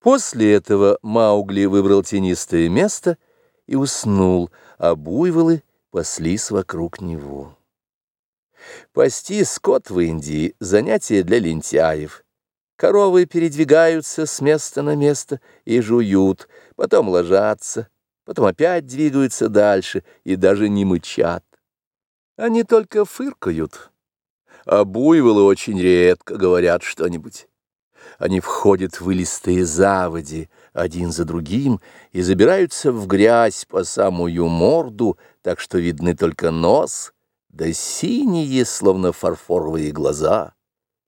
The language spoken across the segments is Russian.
После этого Маугли выбрал тенистое место и уснул, а буйволы паслись вокруг него. Пасти скот в Индии — занятие для лентяев. Коровы передвигаются с места на место и жуют, потом ложатся, потом опять двигаются дальше и даже не мычат. Они только фыркают, а буйволы очень редко говорят что-нибудь. Они входят в илистые заводи один за другим и забираются в грязь по самую морду, так что видны только нос, да синие, словно фарфоровые глаза,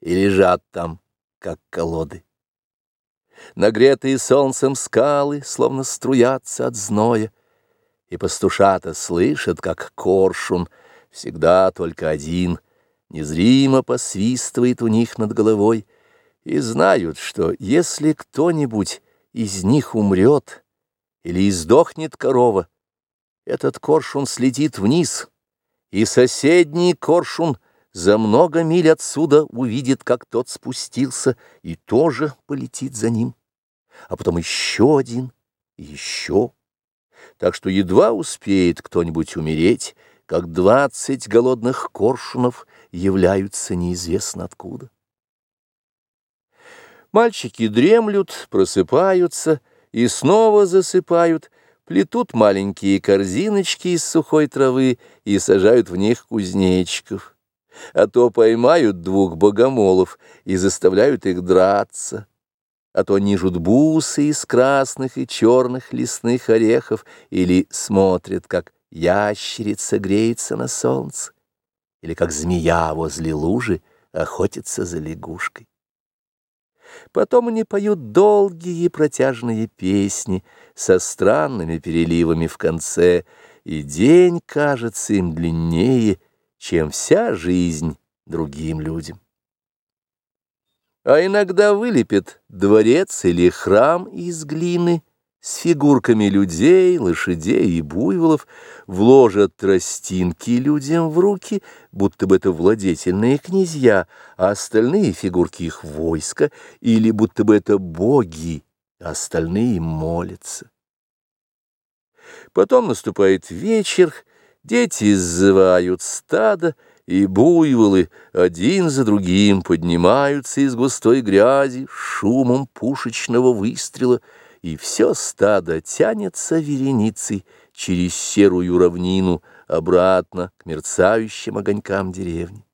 и лежат там, как колоды. Нагретые солнцем скалы, словно струятся от зноя, и пастушата слышат, как коршун, всегда только один, незримо посвистывает у них над головой, и знают, что если кто-нибудь из них умрет или издохнет корова, этот коршун слетит вниз, и соседний коршун за много миль отсюда увидит, как тот спустился, и тоже полетит за ним, а потом еще один и еще. Так что едва успеет кто-нибудь умереть, как двадцать голодных коршунов являются неизвестно откуда. Мальчики дремлют, просыпаются и снова засыпают, плетут маленькие корзиночки из сухой травы и сажают в них кузнечиков. А то поймают двух богомолов и заставляют их драться. А то нижут бусы из красных и черных лесных орехов или смотрят, как ящерица греется на солнце, или как змея возле лужи охотится за лягушкой. Потом они поют долгие протяжные песни со странными переливами в конце, и день кажется им длиннее, чем вся жизнь другим людям. А иногда вылепят дворец или храм из глины — с фигурками людей, лошадей и буйволов, вложат тростинки людям в руки, будто бы это владетельные князья, а остальные фигурки их войска, или будто бы это боги, а остальные молятся. Потом наступает вечер, дети сзывают стадо, и буйволы один за другим поднимаются из густой грязи шумом пушечного выстрела — и все стадо тянется вереницей через серую равнину обратно к мерцающим огонькам деревни.